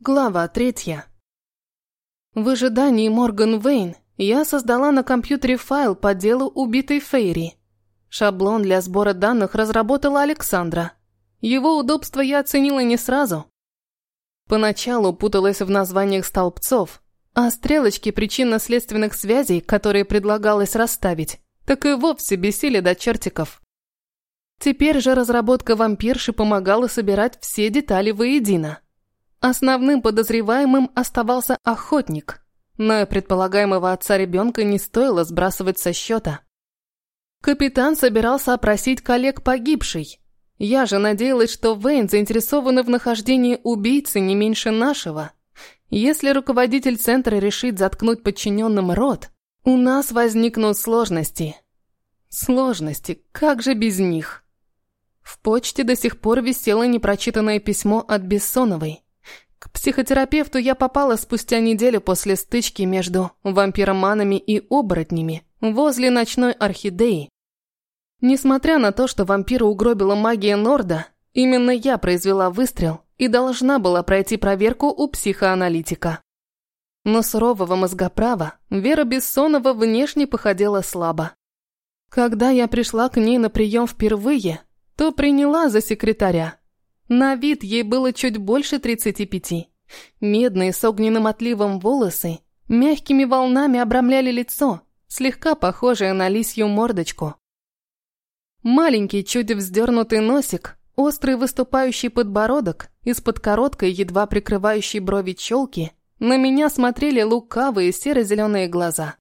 Глава третья. В ожидании Морган Вейн я создала на компьютере файл по делу убитой Фейри. Шаблон для сбора данных разработала Александра. Его удобство я оценила не сразу. Поначалу путалась в названиях столбцов, а стрелочки причинно-следственных связей, которые предлагалось расставить, так и вовсе бесили до чертиков. Теперь же разработка вампирши помогала собирать все детали воедино. Основным подозреваемым оставался охотник, но предполагаемого отца ребенка не стоило сбрасывать со счета. Капитан собирался опросить коллег погибшей. Я же надеялась, что Вейн заинтересован в нахождении убийцы не меньше нашего. Если руководитель центра решит заткнуть подчиненным рот, у нас возникнут сложности. Сложности, как же без них? В почте до сих пор висело непрочитанное письмо от Бессоновой. К психотерапевту я попала спустя неделю после стычки между вампироманами и оборотнями возле ночной орхидеи. Несмотря на то, что вампира угробила магия Норда, именно я произвела выстрел и должна была пройти проверку у психоаналитика. Но сурового мозгоправа Вера Бессонова внешне походила слабо. Когда я пришла к ней на прием впервые, то приняла за секретаря, на вид ей было чуть больше 35. Медные с огненным отливом волосы мягкими волнами обрамляли лицо, слегка похожее на лисью мордочку. Маленький, чуть вздернутый носик, острый выступающий подбородок, из-под короткой, едва прикрывающей брови челки, на меня смотрели лукавые серо-зеленые глаза.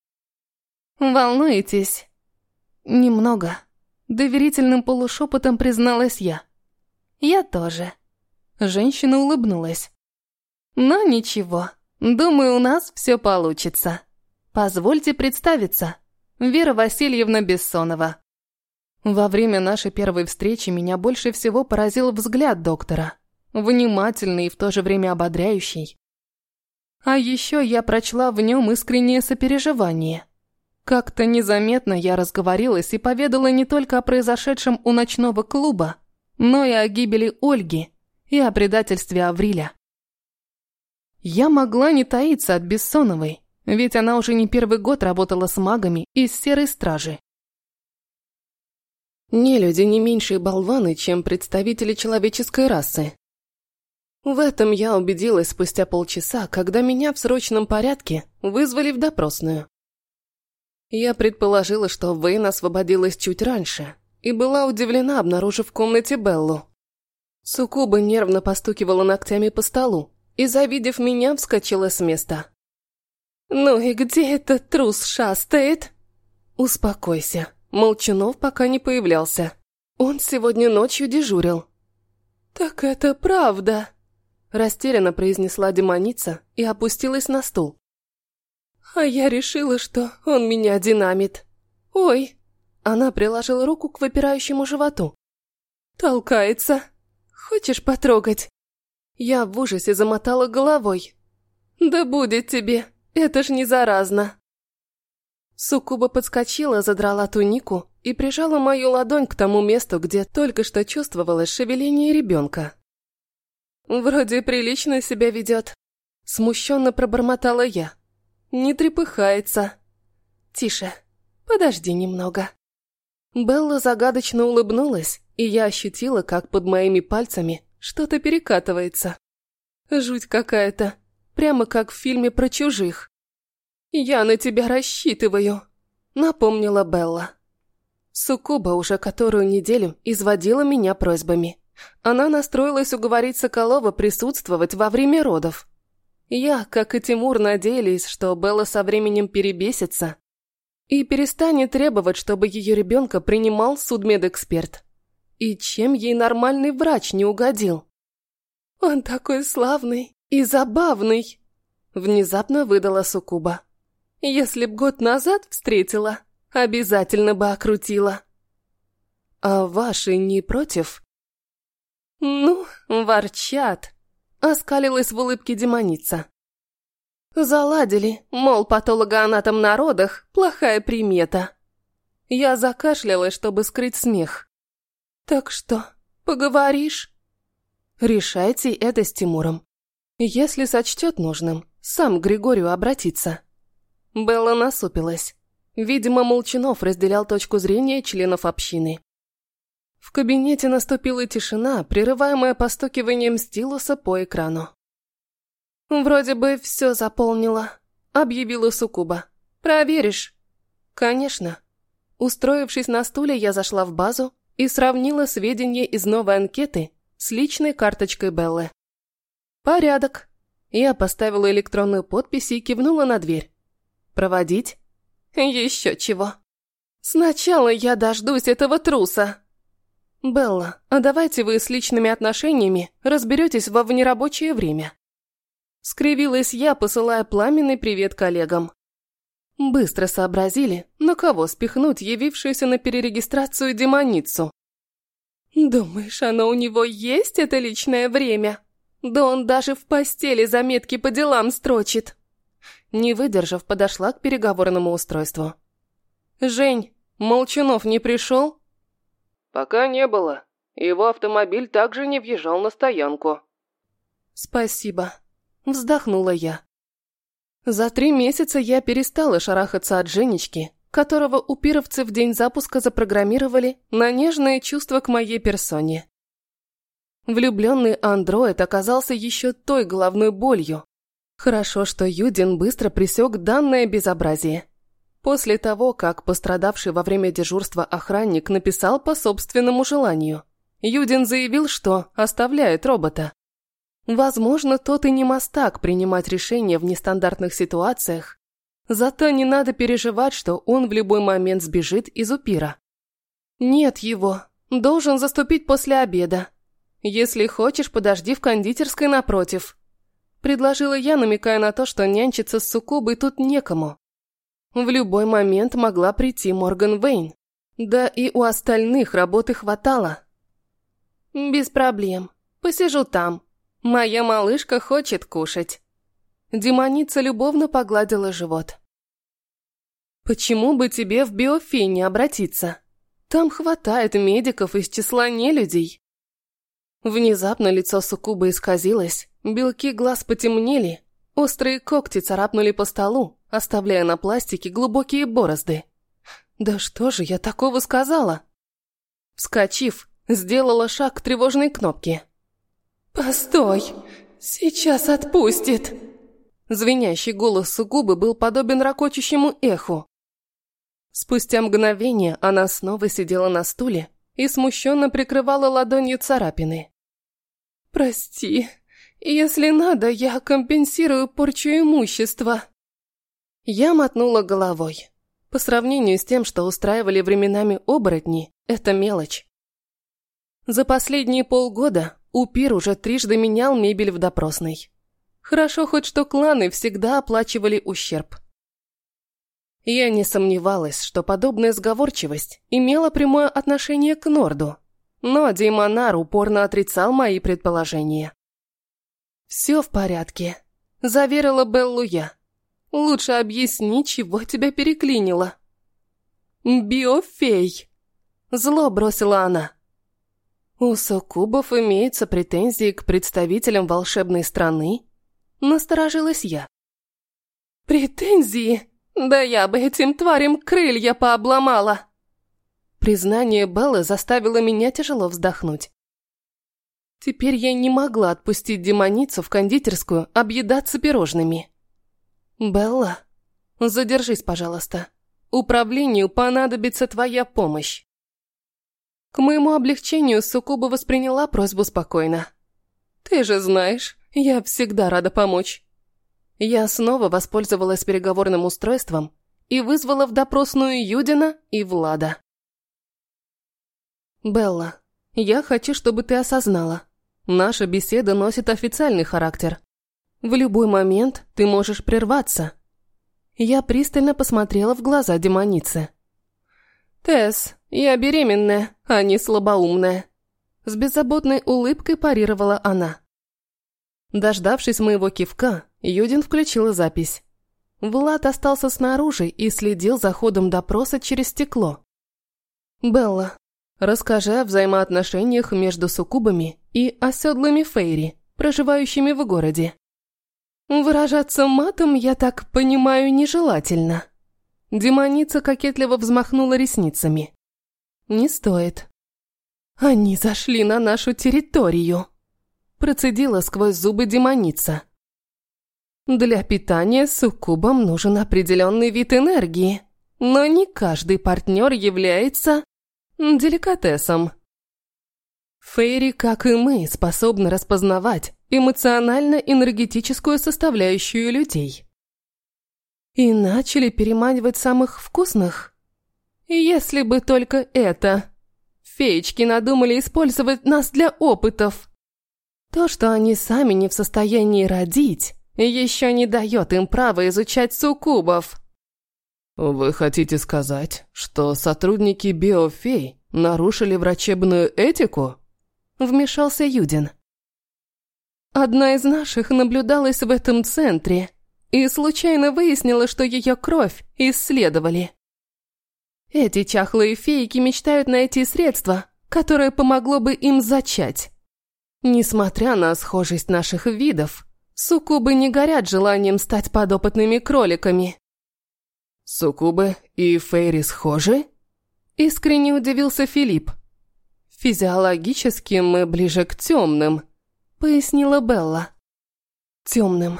«Волнуетесь?» «Немного», — доверительным полушепотом призналась я. «Я тоже». Женщина улыбнулась. «Но ничего, думаю, у нас все получится. Позвольте представиться. Вера Васильевна Бессонова». Во время нашей первой встречи меня больше всего поразил взгляд доктора. Внимательный и в то же время ободряющий. А еще я прочла в нем искреннее сопереживание. Как-то незаметно я разговорилась и поведала не только о произошедшем у ночного клуба, но и о гибели Ольги и о предательстве Авриля. Я могла не таиться от Бессоновой, ведь она уже не первый год работала с магами из Серой Стражи. Не люди не меньшие болваны, чем представители человеческой расы. В этом я убедилась спустя полчаса, когда меня в срочном порядке вызвали в допросную. Я предположила, что Вейн освободилась чуть раньше, и была удивлена, обнаружив в комнате Беллу. Сукуба нервно постукивала ногтями по столу и, завидев меня, вскочила с места. «Ну и где этот трус шастает?» «Успокойся, Молчанов пока не появлялся. Он сегодня ночью дежурил». «Так это правда!» Растерянно произнесла демоница и опустилась на стул. «А я решила, что он меня динамит. Ой!» Она приложила руку к выпирающему животу. «Толкается. Хочешь потрогать?» Я в ужасе замотала головой. «Да будет тебе, это ж не заразно!» Суккуба подскочила, задрала тунику и прижала мою ладонь к тому месту, где только что чувствовалось шевеление ребенка. «Вроде прилично себя ведет», — смущенно пробормотала я. «Не трепыхается». «Тише, подожди немного». Белла загадочно улыбнулась, и я ощутила, как под моими пальцами что-то перекатывается. Жуть какая-то, прямо как в фильме про чужих. «Я на тебя рассчитываю», — напомнила Белла. Сукуба уже которую неделю изводила меня просьбами. Она настроилась уговорить Соколова присутствовать во время родов. Я, как и Тимур, надеялись, что Белла со временем перебесится и перестанет требовать, чтобы ее ребенка принимал судмедэксперт. И чем ей нормальный врач не угодил? «Он такой славный и забавный!» Внезапно выдала Сукуба. «Если б год назад встретила, обязательно бы окрутила». «А ваши не против?» «Ну, ворчат», — оскалилась в улыбке демоница. Заладили, мол, патологоанатом на родах – плохая примета. Я закашлялась, чтобы скрыть смех. Так что, поговоришь? Решайте это с Тимуром. Если сочтет нужным, сам к Григорию обратиться. Белла насупилась. Видимо, Молчанов разделял точку зрения членов общины. В кабинете наступила тишина, прерываемая постукиванием стилуса по экрану. «Вроде бы все заполнила», — объявила Сукуба. «Проверишь?» «Конечно». Устроившись на стуле, я зашла в базу и сравнила сведения из новой анкеты с личной карточкой Беллы. «Порядок». Я поставила электронную подпись и кивнула на дверь. «Проводить?» «Еще чего. Сначала я дождусь этого труса». «Белла, а давайте вы с личными отношениями разберетесь во внерабочее время». Скривилась я, посылая пламенный привет коллегам. Быстро сообразили, на кого спихнуть явившуюся на перерегистрацию демоницу. «Думаешь, оно у него есть, это личное время? Да он даже в постели заметки по делам строчит». Не выдержав, подошла к переговорному устройству. «Жень, Молчунов не пришел?» «Пока не было. Его автомобиль также не въезжал на стоянку». «Спасибо», – вздохнула я. За три месяца я перестала шарахаться от Женечки, которого упировцы в день запуска запрограммировали на нежные чувства к моей персоне. Влюбленный андроид оказался еще той головной болью, Хорошо, что Юдин быстро пресек данное безобразие. После того, как пострадавший во время дежурства охранник написал по собственному желанию, Юдин заявил, что оставляет робота. Возможно, тот и не мастак принимать решения в нестандартных ситуациях, зато не надо переживать, что он в любой момент сбежит из упира. Нет его, должен заступить после обеда. Если хочешь, подожди в кондитерской напротив. Предложила я, намекая на то, что нянчиться с Сукубой тут некому. В любой момент могла прийти Морган Вейн. Да и у остальных работы хватало. «Без проблем. Посижу там. Моя малышка хочет кушать». Демоница любовно погладила живот. «Почему бы тебе в биофи не обратиться? Там хватает медиков из числа нелюдей». Внезапно лицо Сукубы исказилось, белки глаз потемнели, острые когти царапнули по столу, оставляя на пластике глубокие борозды. «Да что же я такого сказала?» Вскочив, сделала шаг к тревожной кнопке. «Постой! Сейчас отпустит!» Звенящий голос Сугубы был подобен ракочущему эху. Спустя мгновение она снова сидела на стуле и смущенно прикрывала ладонью царапины. «Прости, если надо, я компенсирую порчу имущества». Я мотнула головой. По сравнению с тем, что устраивали временами оборотни, это мелочь. За последние полгода Упир уже трижды менял мебель в допросной. Хорошо хоть что кланы всегда оплачивали ущерб. Я не сомневалась, что подобная сговорчивость имела прямое отношение к Норду, но Деймонар упорно отрицал мои предположения. «Все в порядке», – заверила Беллу я. «Лучше объясни, чего тебя переклинило». «Биофей», – зло бросила она. У суккубов имеются претензии к представителям волшебной страны? Насторожилась я. «Претензии? Да я бы этим тварям крылья пообломала!» Признание Беллы заставило меня тяжело вздохнуть. Теперь я не могла отпустить демоницу в кондитерскую объедаться пирожными. «Белла, задержись, пожалуйста. Управлению понадобится твоя помощь». К моему облегчению Сукуба восприняла просьбу спокойно. «Ты же знаешь, я всегда рада помочь». Я снова воспользовалась переговорным устройством и вызвала в допросную Юдина и Влада. «Белла, я хочу, чтобы ты осознала. Наша беседа носит официальный характер. В любой момент ты можешь прерваться». Я пристально посмотрела в глаза демоницы. «Тесс, я беременная, а не слабоумная». С беззаботной улыбкой парировала она. Дождавшись моего кивка, Юдин включила запись. Влад остался снаружи и следил за ходом допроса через стекло. «Белла, Расскажи о взаимоотношениях между суккубами и оседлыми фейри, проживающими в городе. Выражаться матом, я так понимаю, нежелательно. Демоница кокетливо взмахнула ресницами. Не стоит. Они зашли на нашу территорию. Процедила сквозь зубы демоница. Для питания суккубам нужен определенный вид энергии, но не каждый партнер является деликатесом. Фейри, как и мы, способны распознавать эмоционально-энергетическую составляющую людей. И начали переманивать самых вкусных. Если бы только это. Феечки надумали использовать нас для опытов. То, что они сами не в состоянии родить, еще не дает им права изучать суккубов. Вы хотите сказать, что сотрудники биофей нарушили врачебную этику? Вмешался Юдин. Одна из наших наблюдалась в этом центре и случайно выяснила, что ее кровь исследовали. Эти чахлые фейки мечтают найти средство, которое помогло бы им зачать. Несмотря на схожесть наших видов, суккубы не горят желанием стать подопытными кроликами. «Суккубы и фейри схожи?» Искренне удивился Филипп. «Физиологически мы ближе к темным», — пояснила Белла. «Темным».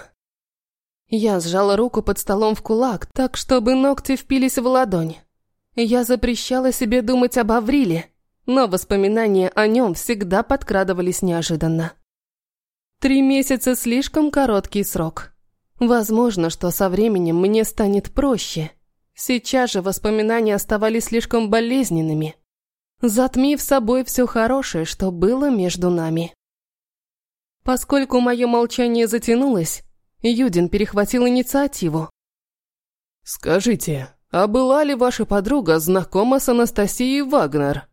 Я сжала руку под столом в кулак, так, чтобы ногти впились в ладонь. Я запрещала себе думать об Авриле, но воспоминания о нем всегда подкрадывались неожиданно. Три месяца – слишком короткий срок. Возможно, что со временем мне станет проще. Сейчас же воспоминания оставались слишком болезненными затмив собой все хорошее, что было между нами. Поскольку мое молчание затянулось, Юдин перехватил инициативу. «Скажите, а была ли ваша подруга знакома с Анастасией Вагнер?»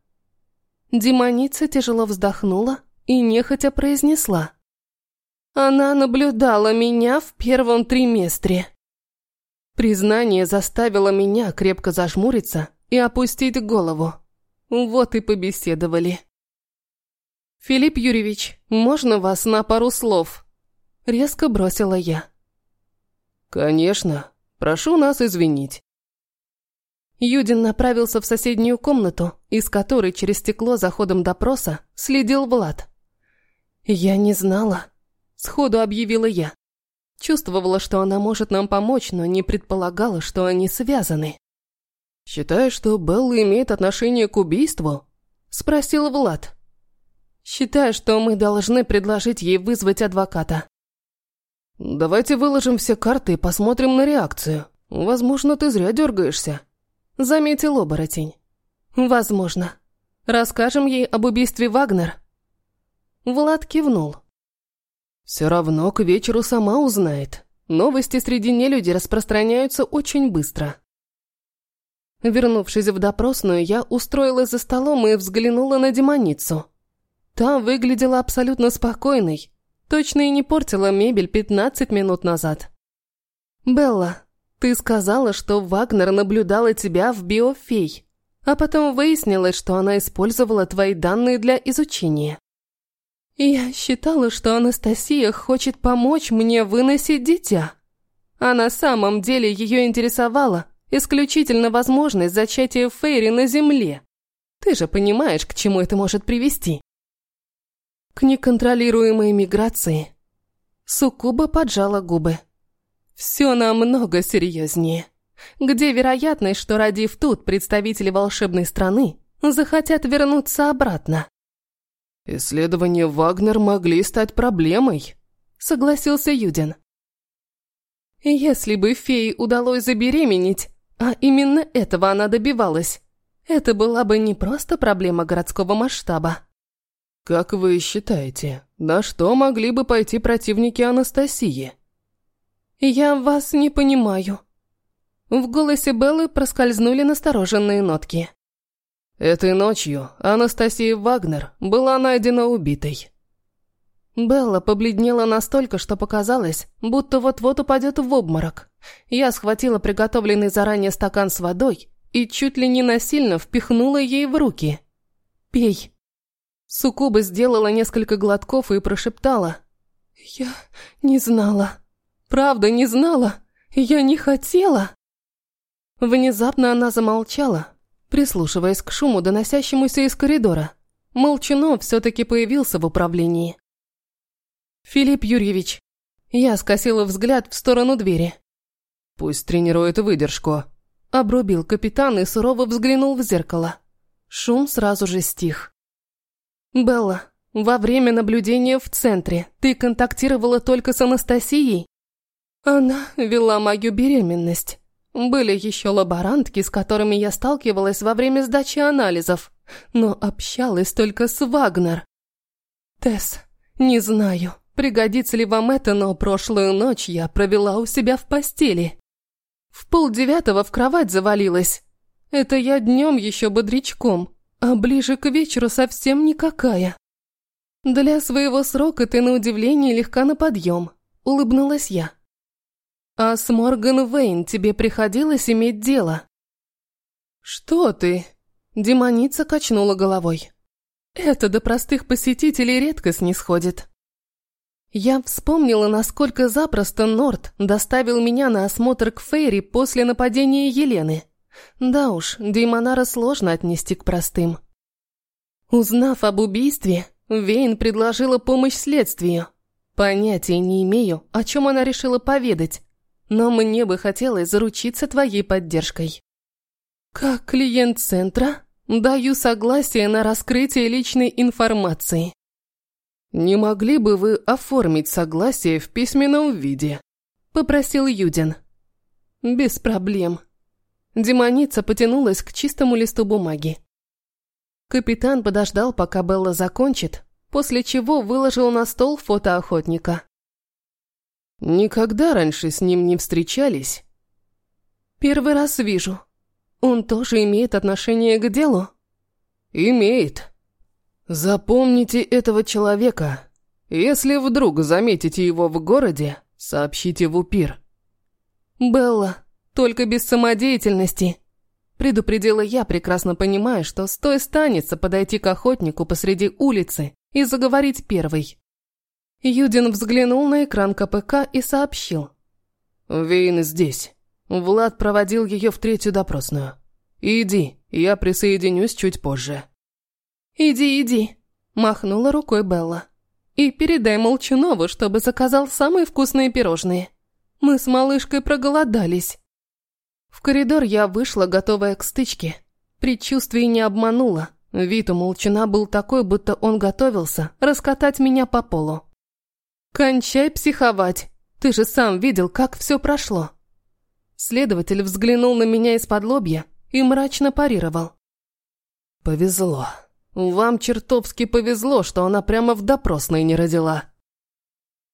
Демоница тяжело вздохнула и нехотя произнесла. «Она наблюдала меня в первом триместре». Признание заставило меня крепко зажмуриться и опустить голову. Вот и побеседовали. «Филипп Юрьевич, можно вас на пару слов?» Резко бросила я. «Конечно. Прошу нас извинить». Юдин направился в соседнюю комнату, из которой через стекло за ходом допроса следил Влад. «Я не знала», — сходу объявила я. Чувствовала, что она может нам помочь, но не предполагала, что они связаны. «Считаешь, что Белла имеет отношение к убийству?» – спросил Влад. «Считаю, что мы должны предложить ей вызвать адвоката». «Давайте выложим все карты и посмотрим на реакцию. Возможно, ты зря дергаешься», – заметил оборотень. «Возможно. Расскажем ей об убийстве Вагнер». Влад кивнул. «Все равно к вечеру сама узнает. Новости среди нелюди распространяются очень быстро». Вернувшись в допросную, я устроилась за столом и взглянула на демоницу. Та выглядела абсолютно спокойной, точно и не портила мебель 15 минут назад. «Белла, ты сказала, что Вагнер наблюдала тебя в биофей, а потом выяснилось, что она использовала твои данные для изучения. Я считала, что Анастасия хочет помочь мне выносить дитя, а на самом деле ее интересовало – исключительно возможность зачатия Фейри на Земле. Ты же понимаешь, к чему это может привести. К неконтролируемой миграции. Сукуба поджала губы. Все намного серьезнее. Где вероятность, что родив тут представители волшебной страны, захотят вернуться обратно? Исследования Вагнер могли стать проблемой, согласился Юдин. Если бы фее удалось забеременеть, а именно этого она добивалась. Это была бы не просто проблема городского масштаба. «Как вы считаете, на что могли бы пойти противники Анастасии?» «Я вас не понимаю». В голосе Беллы проскользнули настороженные нотки. Этой ночью Анастасия Вагнер была найдена убитой. Белла побледнела настолько, что показалось, будто вот-вот упадет в обморок. Я схватила приготовленный заранее стакан с водой и чуть ли не насильно впихнула ей в руки. «Пей». Сукуба сделала несколько глотков и прошептала. «Я не знала». Правда не знала. Я не хотела. Внезапно она замолчала, прислушиваясь к шуму, доносящемуся из коридора. Молчунов все-таки появился в управлении. «Филипп Юрьевич». Я скосила взгляд в сторону двери. «Пусть тренирует выдержку», – обрубил капитан и сурово взглянул в зеркало. Шум сразу же стих. «Белла, во время наблюдения в центре ты контактировала только с Анастасией?» Она вела мою беременность. Были еще лаборантки, с которыми я сталкивалась во время сдачи анализов, но общалась только с Вагнер. Тесс, не знаю, пригодится ли вам это, но прошлую ночь я провела у себя в постели. В полдевятого в кровать завалилась. Это я днем еще бодрячком, а ближе к вечеру совсем никакая. Для своего срока ты на удивление легка на подъем, улыбнулась я. «А с Морган Вейн тебе приходилось иметь дело?» «Что ты?» Демоница качнула головой. «Это до простых посетителей редко снисходит». Я вспомнила, насколько запросто Норт доставил меня на осмотр к Фейри после нападения Елены. Да уж, Деймонара сложно отнести к простым. Узнав об убийстве, Вейн предложила помощь следствию. Понятия не имею, о чем она решила поведать, но мне бы хотелось заручиться твоей поддержкой. Как клиент центра, даю согласие на раскрытие личной информации. Не могли бы вы оформить согласие в письменном виде? Попросил Юдин. Без проблем. Демоница потянулась к чистому листу бумаги. Капитан подождал, пока Белла закончит, после чего выложил на стол фото охотника. Никогда раньше с ним не встречались. Первый раз вижу. Он тоже имеет отношение к делу? Имеет. Запомните этого человека. Если вдруг заметите его в городе, сообщите в УПИР. Белла, только без самодеятельности. Предупредила я, прекрасно понимая, что стой станется подойти к охотнику посреди улицы и заговорить первой. Юдин взглянул на экран КПК и сообщил. «Вейн здесь. Влад проводил ее в третью допросную. Иди, я присоединюсь чуть позже». «Иди, иди», – махнула рукой Белла. «И передай Молчунову, чтобы заказал самые вкусные пирожные. Мы с малышкой проголодались». В коридор я вышла, готовая к стычке. Предчувствие не обмануло. Вид у Молчуна был такой, будто он готовился раскатать меня по полу. «Кончай психовать. Ты же сам видел, как все прошло». Следователь взглянул на меня из-под лобья и мрачно парировал. «Повезло. Вам чертовски повезло, что она прямо в допросной не родила».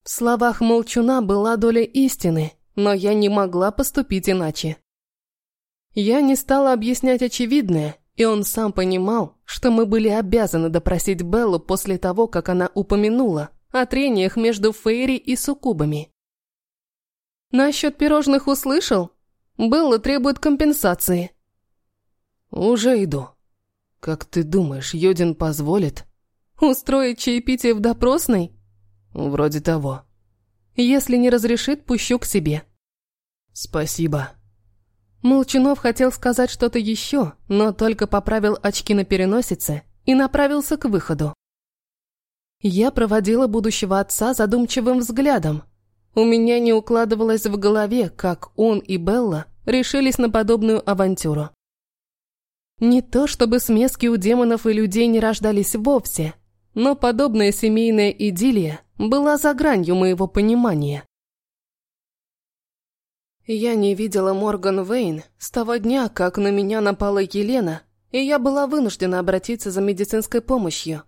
В словах Молчуна была доля истины, но я не могла поступить иначе. Я не стала объяснять очевидное, и он сам понимал, что мы были обязаны допросить Беллу после того, как она упомянула, о трениях между Фейри и Суккубами. Насчет пирожных услышал? Белла требует компенсации. Уже иду. Как ты думаешь, Йодин позволит? Устроить чаепитие в допросной? Вроде того. Если не разрешит, пущу к себе. Спасибо. Молчунов хотел сказать что-то еще, но только поправил очки на переносице и направился к выходу. Я проводила будущего отца задумчивым взглядом. У меня не укладывалось в голове, как он и Белла решились на подобную авантюру. Не то чтобы смески у демонов и людей не рождались вовсе, но подобная семейная идиллия была за гранью моего понимания. Я не видела Морган Вейн с того дня, как на меня напала Елена, и я была вынуждена обратиться за медицинской помощью.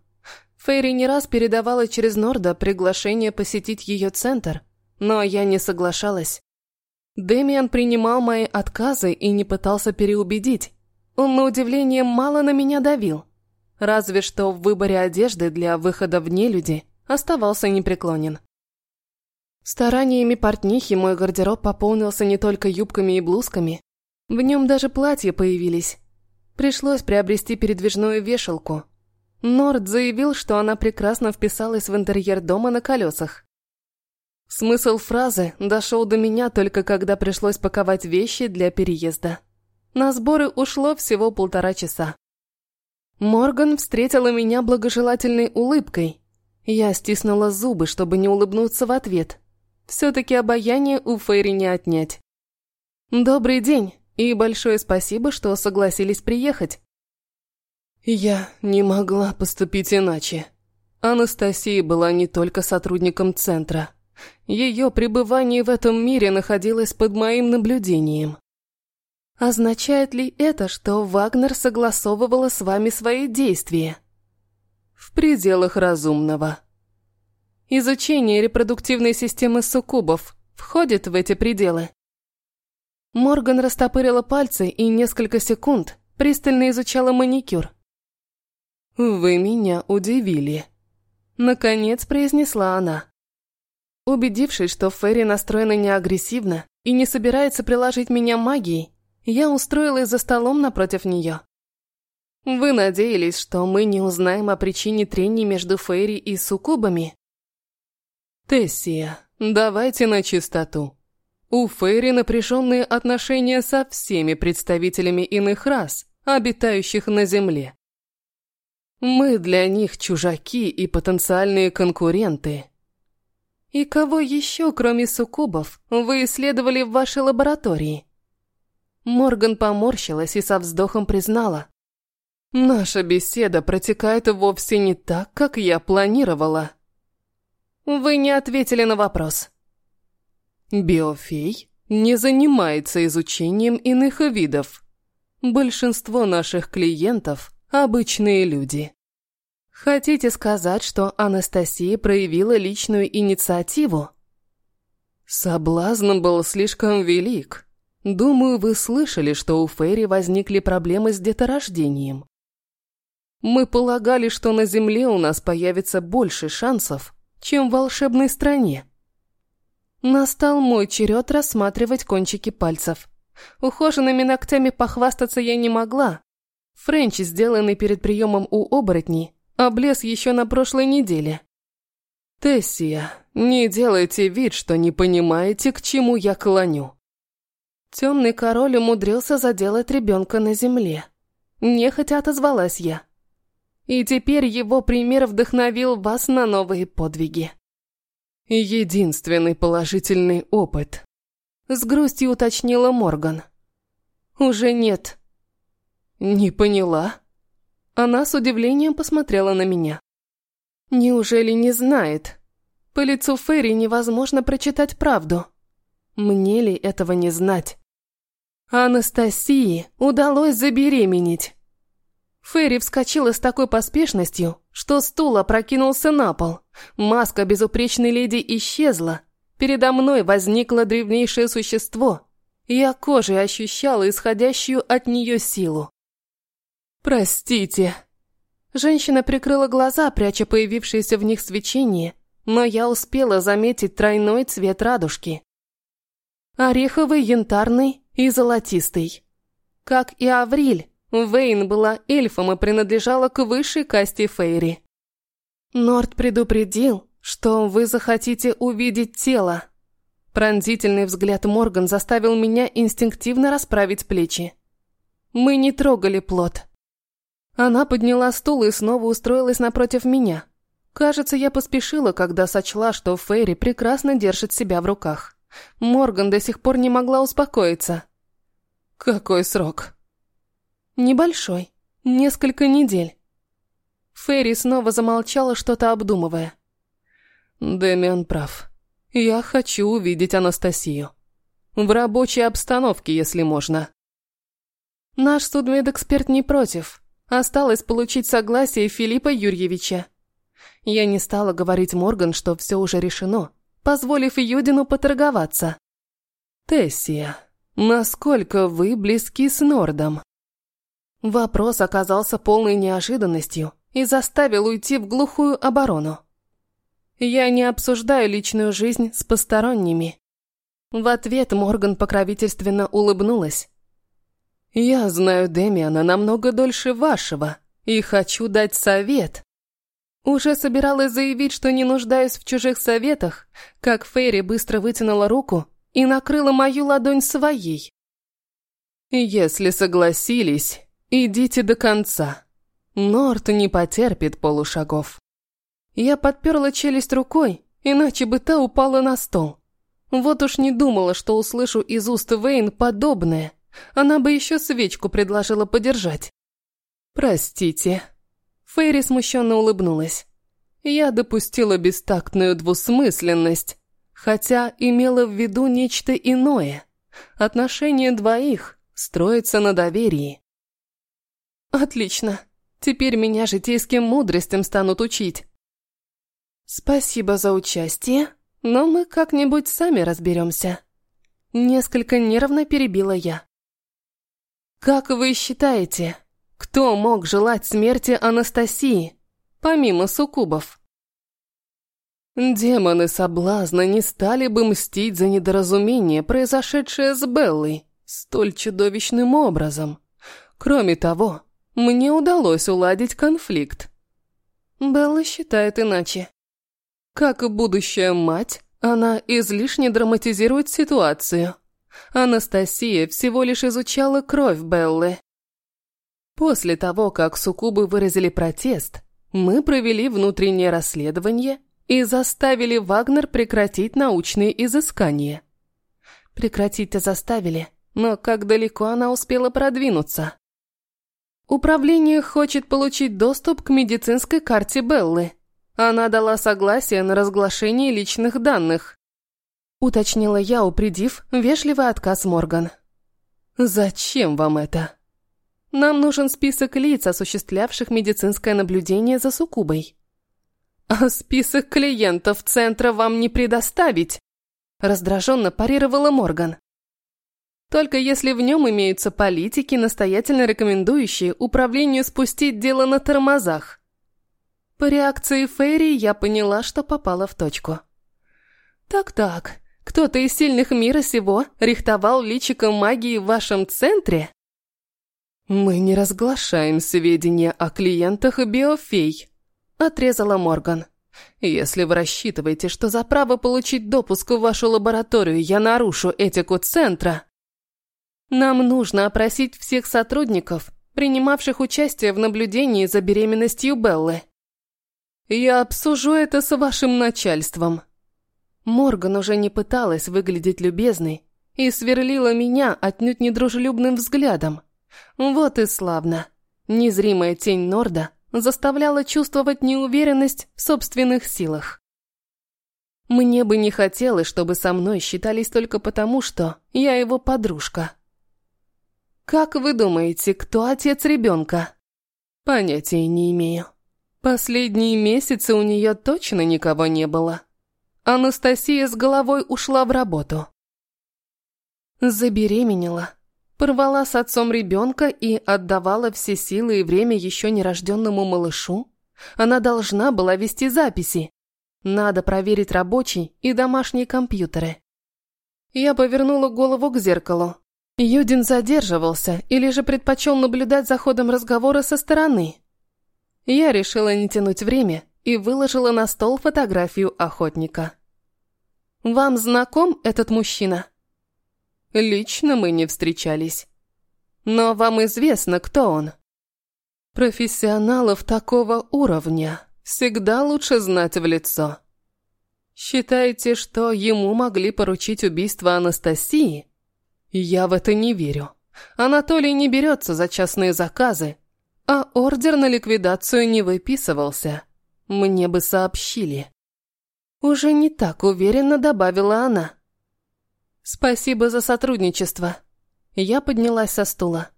Фейри не раз передавала через Норда приглашение посетить ее центр, но я не соглашалась. Дэмиан принимал мои отказы и не пытался переубедить. Он, на удивление, мало на меня давил. Разве что в выборе одежды для выхода в нелюди оставался непреклонен. Стараниями портнихи мой гардероб пополнился не только юбками и блузками. В нем даже платья появились. Пришлось приобрести передвижную вешалку – Норд заявил, что она прекрасно вписалась в интерьер дома на колесах. Смысл фразы дошел до меня только когда пришлось паковать вещи для переезда. На сборы ушло всего полтора часа. Морган встретила меня благожелательной улыбкой. Я стиснула зубы, чтобы не улыбнуться в ответ. Все-таки обаяние у Фейри не отнять. «Добрый день, и большое спасибо, что согласились приехать». Я не могла поступить иначе. Анастасия была не только сотрудником центра, ее пребывание в этом мире находилось под моим наблюдением. Означает ли это, что Вагнер согласовывала с вами свои действия? В пределах разумного. Изучение репродуктивной системы суккубов входит в эти пределы? Морган растопырила пальцы и несколько секунд пристально изучала маникюр. «Вы меня удивили», — наконец произнесла она. Убедившись, что Ферри настроена не агрессивно и не собирается приложить меня магией, я устроилась за столом напротив нее. Вы надеялись, что мы не узнаем о причине трений между Фейри и суккубами? Тессия, давайте на чистоту. У Фейри напряженные отношения со всеми представителями иных рас, обитающих на Земле. Мы для них чужаки и потенциальные конкуренты, «И кого еще, кроме суккубов, вы исследовали в вашей лаборатории?» Морган поморщилась и со вздохом признала. «Наша беседа протекает вовсе не так, как я планировала». «Вы не ответили на вопрос». «Биофей не занимается изучением иных видов. Большинство наших клиентов – обычные люди». Хотите сказать, что Анастасия проявила личную инициативу? Соблазн был слишком велик. Думаю, вы слышали, что у Ферри возникли проблемы с деторождением. Мы полагали, что на Земле у нас появится больше шансов, чем в волшебной стране. Настал мой черед рассматривать кончики пальцев. Ухоженными ногтями похвастаться я не могла. Френч, сделанный перед приемом у оборотней, Облез еще на прошлой неделе. Тессия, не делайте вид, что не понимаете, к чему я клоню. Темный король умудрился заделать ребенка на земле. Нехотя отозвалась я. И теперь его пример вдохновил вас на новые подвиги. Единственный положительный опыт. С грустью уточнила Морган. Уже нет. Не поняла? Она с удивлением посмотрела на меня. Неужели не знает? По лицу Ферри невозможно прочитать правду. Мне ли этого не знать? Анастасии удалось забеременеть. Ферри вскочила с такой поспешностью, что стул опрокинулся на пол. Маска безупречной леди исчезла. Передо мной возникло древнейшее существо. Я кожей ощущала исходящую от нее силу. «Простите». Женщина прикрыла глаза, пряча появившееся в них свечение, но я успела заметить тройной цвет радужки. Ореховый, янтарный и золотистый. Как и Авриль, Вейн была эльфом и принадлежала к высшей касте Фейри. Норд предупредил, что вы захотите увидеть тело. Пронзительный взгляд Морган заставил меня инстинктивно расправить плечи. Мы не трогали плод. Она подняла стул и снова устроилась напротив меня. Кажется, я поспешила, когда сочла, что Фейри прекрасно держит себя в руках. Морган до сих пор не могла успокоиться. «Какой срок?» «Небольшой. Несколько недель». Фейри снова замолчала, что-то обдумывая. Дэмиан прав. Я хочу увидеть Анастасию. В рабочей обстановке, если можно. Наш судмедэксперт не против. Осталось получить согласие Филиппа Юрьевича. Я не стала говорить Морган, что все уже решено, позволив Юдину поторговаться. «Тессия, насколько вы близки с Нордом?» Вопрос оказался полной неожиданностью и заставил уйти в глухую оборону. Я не обсуждаю личную жизнь с посторонними. В ответ Морган покровительственно улыбнулась. «Я знаю Демиана намного дольше вашего и хочу дать совет». Уже собиралась заявить, что не нуждаюсь в чужих советах, как Фейри быстро вытянула руку и накрыла мою ладонь своей. «Если согласились, идите до конца. Норт не потерпит полушагов». Я подперла челюсть рукой, иначе бы та упала на стол. Вот уж не думала, что услышу из уст Вейн подобное. Она бы еще свечку предложила подержать. «Простите». Фейри смущенно улыбнулась. «Я допустила бестактную двусмысленность, хотя имела в виду нечто иное. Отношения двоих строятся на доверии». «Отлично. Теперь меня житейским мудростям станут учить». «Спасибо за участие, но мы как-нибудь сами разберемся». Несколько нервно перебила я. «Как вы считаете, кто мог желать смерти Анастасии, помимо суккубов?» Демоны соблазна не стали бы мстить за недоразумение, произошедшее с Беллой, столь чудовищным образом. Кроме того, мне удалось уладить конфликт. Белла считает иначе. Как будущая мать, она излишне драматизирует ситуацию. Анастасия всего лишь изучала кровь Беллы. После того, как суккубы выразили протест, мы провели внутреннее расследование и заставили Вагнер прекратить научные изыскания. Прекратить-то заставили, но как далеко она успела продвинуться? Управление хочет получить доступ к медицинской карте Беллы. Она дала согласие на разглашение личных данных. Уточнила я, упредив вежливый отказ Морган. «Зачем вам это?» «Нам нужен список лиц, осуществлявших медицинское наблюдение за суккубой». «А список клиентов центра вам не предоставить?» Раздраженно парировала Морган. Только если в нем имеются политики, настоятельно рекомендующие управлению спустить дело на тормозах. По реакции Фейри я поняла, что попала в точку. Так-так, кто-то из сильных мира сего рихтовал личико магии в вашем центре? Мы не разглашаем сведения о клиентах биофей, отрезала Морган. Если вы рассчитываете, что за право получить допуск в вашу лабораторию я нарушу этику центра... Нам нужно опросить всех сотрудников, принимавших участие в наблюдении за беременностью Беллы. «Я обсужу это с вашим начальством». Морган уже не пыталась выглядеть любезной и сверлила меня отнюдь недружелюбным взглядом. Вот и славно. Незримая тень Норда заставляла чувствовать неуверенность в собственных силах. Мне бы не хотелось, чтобы со мной считались только потому, что я его подружка. Как вы думаете, кто отец ребенка? Понятия не имею. Последние месяцы у нее точно никого не было. Анастасия с головой ушла в работу. Забеременела, порвала с отцом ребенка и отдавала все силы и время еще нерожденному малышу. Она должна была вести записи. Надо проверить рабочий и домашние компьютеры. Я повернула голову к зеркалу. Юдин задерживался или же предпочел наблюдать за ходом разговора со стороны. Я решила не тянуть время и выложила на стол фотографию охотника. «Вам знаком этот мужчина?» «Лично мы не встречались. Но вам известно, кто он?» «Профессионалов такого уровня всегда лучше знать в лицо. Считаете, что ему могли поручить убийство Анастасии?» «Я в это не верю. Анатолий не берется за частные заказы а ордер на ликвидацию не выписывался. Мне бы сообщили. Уже не так уверенно добавила она. Спасибо за сотрудничество. Я поднялась со стула.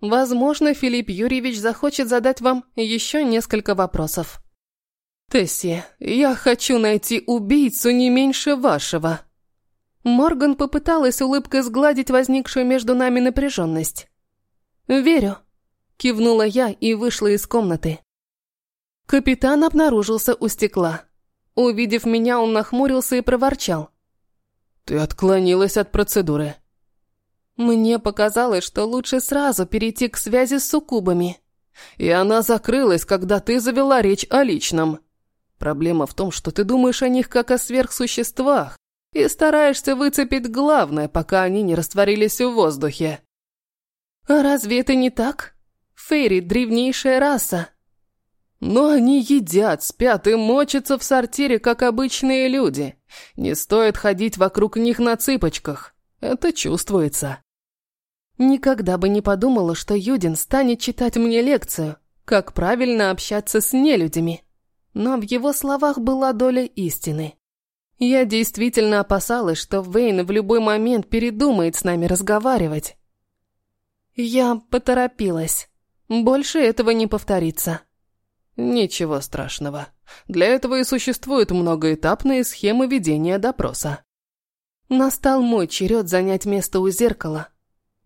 Возможно, Филипп Юрьевич захочет задать вам еще несколько вопросов. Тесси, я хочу найти убийцу не меньше вашего. Морган попыталась улыбкой сгладить возникшую между нами напряженность. «Верю», Кивнула я и вышла из комнаты. Капитан обнаружился у стекла. Увидев меня, он нахмурился и проворчал. «Ты отклонилась от процедуры». Мне показалось, что лучше сразу перейти к связи с суккубами. И она закрылась, когда ты завела речь о личном. Проблема в том, что ты думаешь о них как о сверхсуществах и стараешься выцепить главное, пока они не растворились в воздухе. А разве это не так? Фейри – древнейшая раса. Но они едят, спят и мочатся в сортире, как обычные люди. Не стоит ходить вокруг них на цыпочках. Это чувствуется. Никогда бы не подумала, что Юдин станет читать мне лекцию, как правильно общаться с нелюдями. Но в его словах была доля истины. Я действительно опасалась, что Вейн в любой момент передумает с нами разговаривать. Я поторопилась. Больше этого не повторится. Ничего страшного. Для этого и существуют многоэтапные схемы ведения допроса. Настал мой черед занять место у зеркала.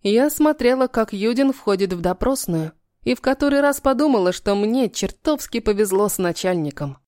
Я смотрела, как Юдин входит в допросную, и в который раз подумала, что мне чертовски повезло с начальником.